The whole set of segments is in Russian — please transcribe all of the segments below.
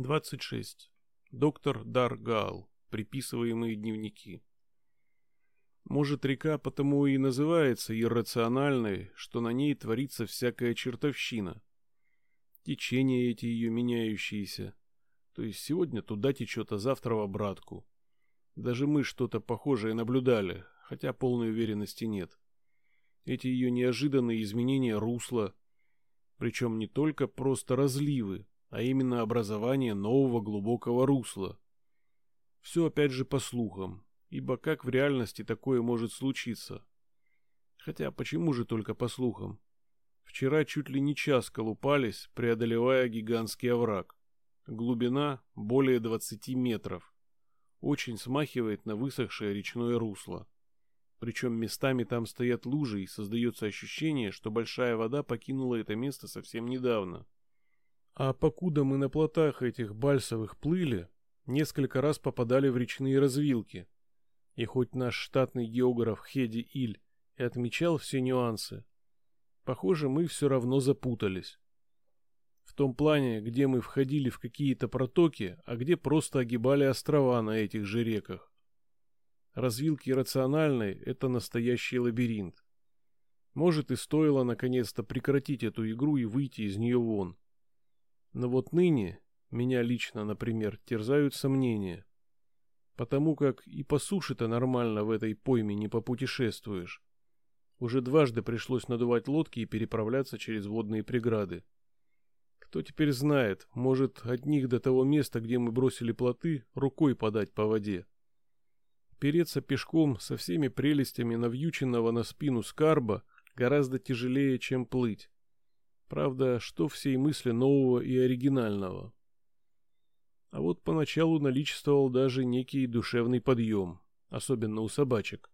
26. Доктор Даргал. Приписываемые дневники. Может, река потому и называется иррациональной, что на ней творится всякая чертовщина. Течения эти ее меняющиеся. То есть сегодня туда течет, а завтра в обратку. Даже мы что-то похожее наблюдали, хотя полной уверенности нет. Эти ее неожиданные изменения русла, причем не только просто разливы, а именно образование нового глубокого русла. Все опять же по слухам, ибо как в реальности такое может случиться? Хотя почему же только по слухам? Вчера чуть ли не час колупались, преодолевая гигантский овраг. Глубина более 20 метров. Очень смахивает на высохшее речное русло. Причем местами там стоят лужи и создается ощущение, что большая вода покинула это место совсем недавно. А покуда мы на плотах этих бальсовых плыли, несколько раз попадали в речные развилки. И хоть наш штатный географ Хеди Иль и отмечал все нюансы, похоже, мы все равно запутались. В том плане, где мы входили в какие-то протоки, а где просто огибали острова на этих же реках. Развилки рациональной — это настоящий лабиринт. Может и стоило наконец-то прекратить эту игру и выйти из нее вон. Но вот ныне меня лично, например, терзают сомнения. Потому как и по суше-то нормально в этой пойме не попутешествуешь. Уже дважды пришлось надувать лодки и переправляться через водные преграды. Кто теперь знает, может, от них до того места, где мы бросили плоты, рукой подать по воде. Переться пешком со всеми прелестями навьюченного на спину скарба гораздо тяжелее, чем плыть. Правда, что всей мысли нового и оригинального. А вот поначалу наличествовал даже некий душевный подъем, особенно у собачек.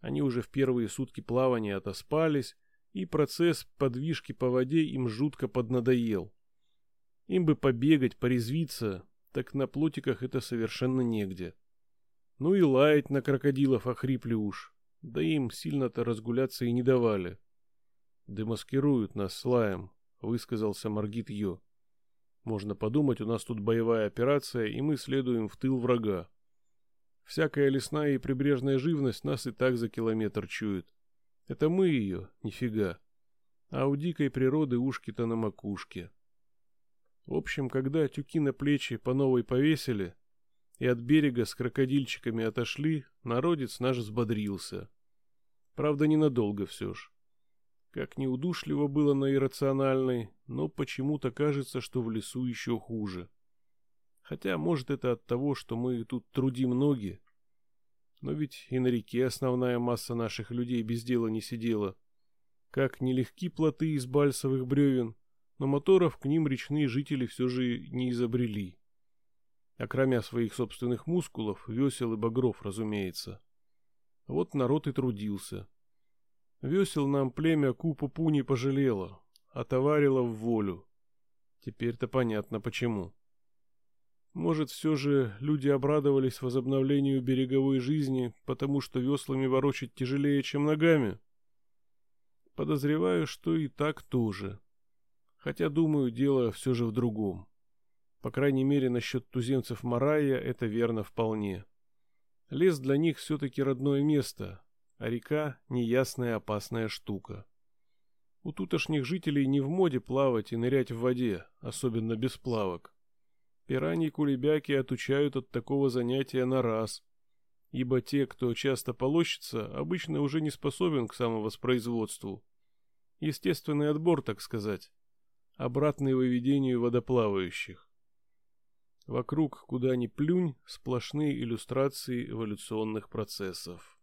Они уже в первые сутки плавания отоспались, и процесс подвижки по воде им жутко поднадоел. Им бы побегать, порезвиться, так на плотиках это совершенно негде. Ну и лаять на крокодилов охрипли уж, да им сильно-то разгуляться и не давали. «Демаскируют нас с лаем», — высказался Маргит Йо. «Можно подумать, у нас тут боевая операция, и мы следуем в тыл врага. Всякая лесная и прибрежная живность нас и так за километр чует. Это мы ее, нифига. А у дикой природы ушки-то на макушке». В общем, когда тюки на плечи по новой повесили и от берега с крокодильчиками отошли, народец наш взбодрился. Правда, ненадолго все ж. Как неудушливо было на иррациональной, но почему-то кажется, что в лесу еще хуже. Хотя, может, это от того, что мы тут трудим ноги. Но ведь и на реке основная масса наших людей без дела не сидела. Как нелегки плоты из бальсовых бревен, но моторов к ним речные жители все же не изобрели. А кроме своих собственных мускулов, весел и багров, разумеется. Вот народ и трудился. Весел нам племя Купу-Пу не пожалело, а товарило в волю. Теперь-то понятно почему. Может, все же люди обрадовались возобновлению береговой жизни, потому что веслами ворочать тяжелее, чем ногами? Подозреваю, что и так тоже. Хотя, думаю, дело все же в другом. По крайней мере, насчет туземцев Марая это верно вполне. Лес для них все-таки родное место, а река — неясная опасная штука. У тутошних жителей не в моде плавать и нырять в воде, особенно без плавок. Пираньи-кулебяки отучают от такого занятия на раз, ибо те, кто часто полощется, обычно уже не способен к самовоспроизводству. Естественный отбор, так сказать. Обратный выведению водоплавающих. Вокруг, куда ни плюнь, сплошные иллюстрации эволюционных процессов.